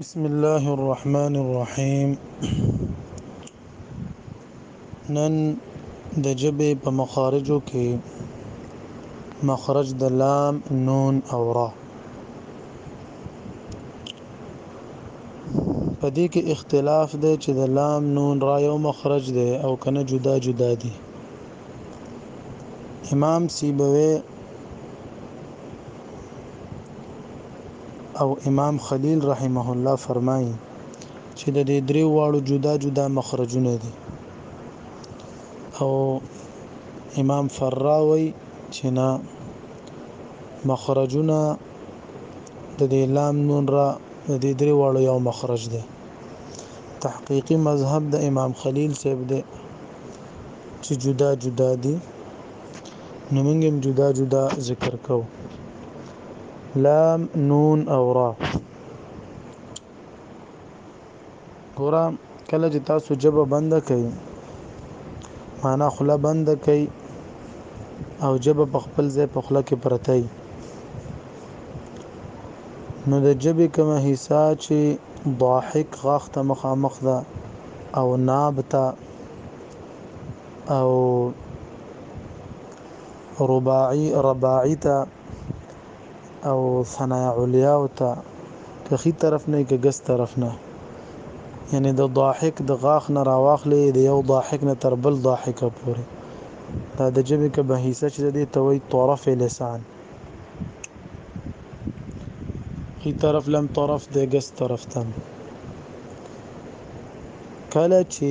بسم الله الرحمن الرحیم نن د جبه په مخارجو کې مخرج د لام نون او را په دې کې اختلاف دی چې د لام نون را یو مخرج دی او کنه جدا جدا دي امام سیبوی او امام خلیل رحمه الله فرمائی چه د دې درې واړو جدا جدا مخرجونه دي او امام فرا وای چې نه مخرجونه د دې لام نون را د دې درې واړو یو مخرج دی تحقیقی مذهب د امام خلیل صاحب دی چې جدا جدا دي نو موږ هم جدا جدا ذکر کو لام نون او را ګورا کله چې تاسو جبه بند کړئ معنا خله بند کړئ او جبه په خپل ځای په خله کې پرته نو د جبه کومه حصہ چې ضاحک غاخته مخامخ ده او ناب ته او رباعي رباعي ته او ثنايا عليا ته که خي طرف نه که ګس طرف نه یعنی د ضاحک د غاخ نه راواخلې د یو ضاحک نه تر بل ضاحک پورې دا د جبې که بهیسه چې د دې توي طرف لسان خي طرف لم طرف د ګس طرف تم کله چې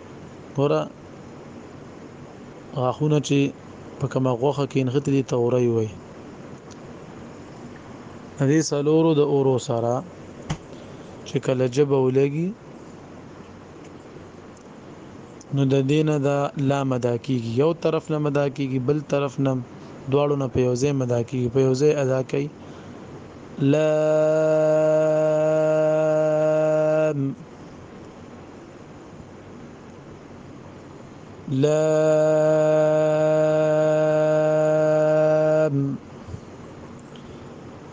ګوره غاخونه چې په کومه غوخه کې نغته دي توري وي دې سلورو د اورو سره چې کله جبه ولګي نو د دینه دا لا مدا کیږي یو طرف نه مدا کیږي بل طرف نه دواړو نه په یو ځای مدا کیږي په یو ځای ادا کوي لام لام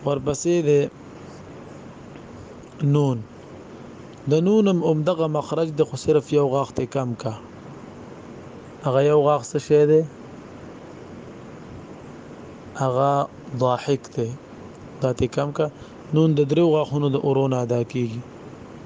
ورپسې ده نون د نونم اوم دغه مخرج د خو صرف یو غاخ ته کم کا هغه یو غاخ څه شه ده هغه ضاحک ته دا ته کم کا نون د درو غاخونو د اورونه ادا کیږي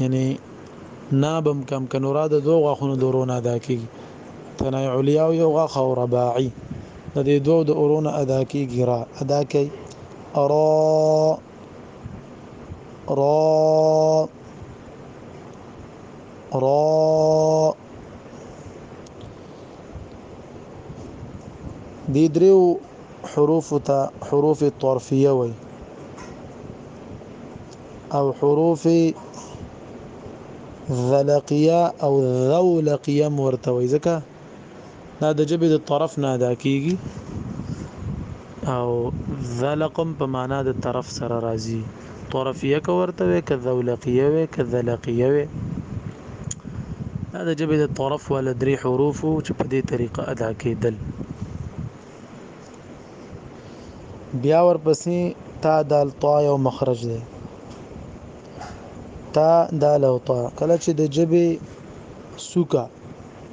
یعنی نابم کم کنورا د دوه غاخونو د ورونه ادا کیږي ثنای علیا یو غاخ او رباعی د دې دوه د ورونه ادا کیږي را ادا کوي را را را دې دریو حروف ته حروف طرفیه وایي او حروف ذلقیه او ذولقیه ورته وي ځکه دا د جبه د طرف نه ادا کیږي او ذلقم په معنا د طرف سره راځي طرفیه کو ورته وي که ذولقیه وي که ذلقیه وي دا د جبه د طرف ول درې حروف چې په دې طریقه ادا کېدل بیا ورپسې تا دال طا یو مخرج دی تا دال او طا کله چې د جبه سوکا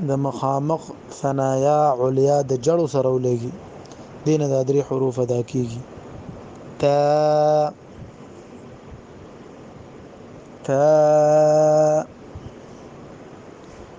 د مخامخ ثنایا علیا د جړو سره ولګي دینه د درې حروف ادا کیږي تا تا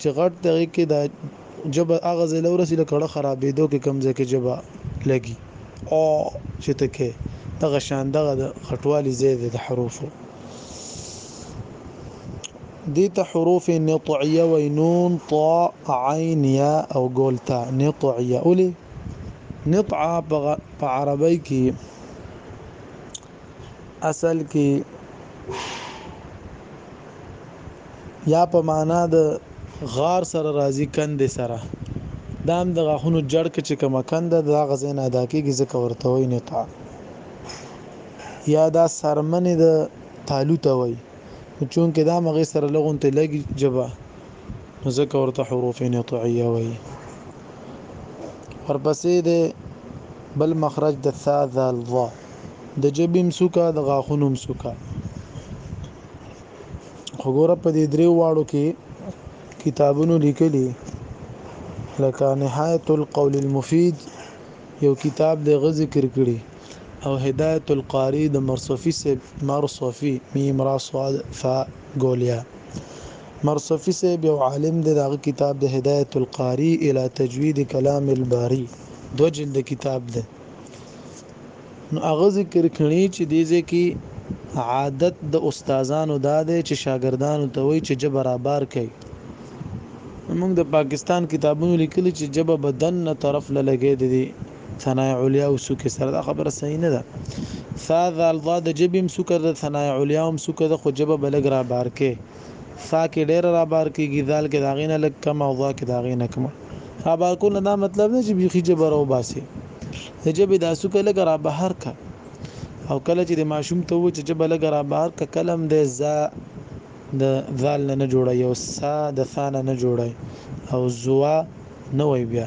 چې غټ دغه کې دا جبه هغه ځای لورسي د کړه خرابېدو کې کم ځای کې جبه لګي او چې ته کې دغه شان دغه د غټوالي ځای دی د حروفو دي ته حروف نطعيه و نون طا عين يا او ګول تا نطعيه اولي نطعه په عربی کې اصل کې یا په معنا د غار سره راضی کند سره دام د غاخونو جړ کې چې کومه کند د غزین ادا کېږي ځکه ورته وي نه تا یا دا سرمنې د تالو ته وي چون کې دا مغه سره لغون ته لګي جبا ځکه ورته حروف نه طعیه وي ورپسې د بل مخرج د ثا ذال ظا د جبې مسوکه د غاښونو مسوکه خو ګوره په دې درې واړو کې کتابونو لیکلي لکه نهایت القول المفید یو کتاب د غ ذکر کړي او هدایت القاری د مرصفی سے مرصفی میم را صاد فا ګولیا مرصفی سے یو عالم د دغه کتاب د هدایت القاری الی تجوید کلام الباری دو جلد کتاب ده نو هغه ذکر کړي چې دې ځای کې عادت د استادانو دا دی چې شاګردانو ته وایي چې جبه را بار کوي موږ د پاکستان کتابونو لیکلي چې جبه بدن نه طرف له لګې دي ثنای علیا او سوکه سره دا خبره صحیح نه ده ثا ذال ضاد جبم سوکه د ثنای علیا هم سوکه د خو جبه بلګ را بار کوي سا کې ډېر را بار کیږي دال کې داغې نه لګ کم او ضا کې داغې نه کم را بار کول دا مطلب نه چې بيخي جبر او باسي جبه دا سو کله را بهر کا او کله چې د ماشوم ته و چې جبه لګ را بهر کا کلم د زا د ذال نه جوړه یو سا د ثانه نه جوړه او زوا نه وای بیا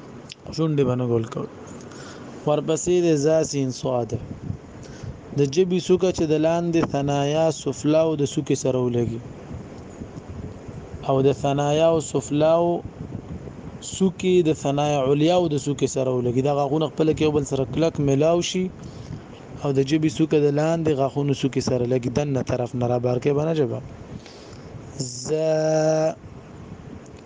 شونډې باندې ګول کول ورپسې د زاسین صاد د جبي سوکه چې د لاندې ثنایا سفلا او د سوکې سره ولګي او د ثنایا او سفلا او سوکې د ثنایا علیا او د سوکې سره ولګي دا غاغونه خپل کې یو بل سره کلک ملاو شي او د جبي سوکه د لاندې غاخونو سوکې سره لګي دنه طرف نه را بار کې بنه جبا ز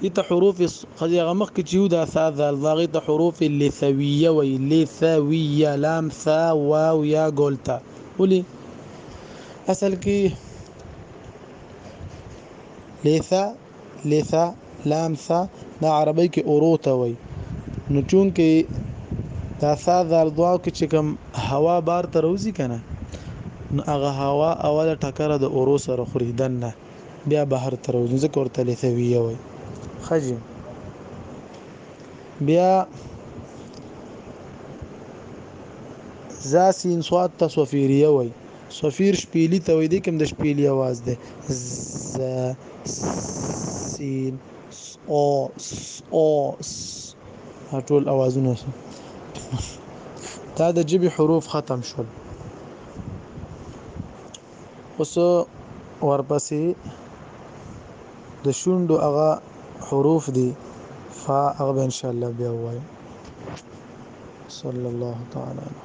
دې ته حروف خځې هغه مخکې چې یو دا ثا ذال نو هغې ته حروف لثویه وایي لثویه لام ثا واو یا ګولتا ولې اصل کې لثا لثا لام ثا دا عربی کې اورو ته وایي نو چون کې دا ثا ذال دعا کې چې کوم هوا بار ته روزي کنه نو هغه هوا اوله ټکر د اورو سره خوري دنه بیا بهر ته راوځي ځکه ورته لثویه وایي ښه جي بیا ذا سین صاد ته صفیریه وایي صفیر شپیلی ته وایي د کوم د شپیلی आवाज ده ز سین او او ټول اوازونه دا د جبي حروف ختم شول اوس ورپسې د شونډو هغه حروف دي فا هغه به ان شاء الله بیا وایو صلی الله تعالی علیه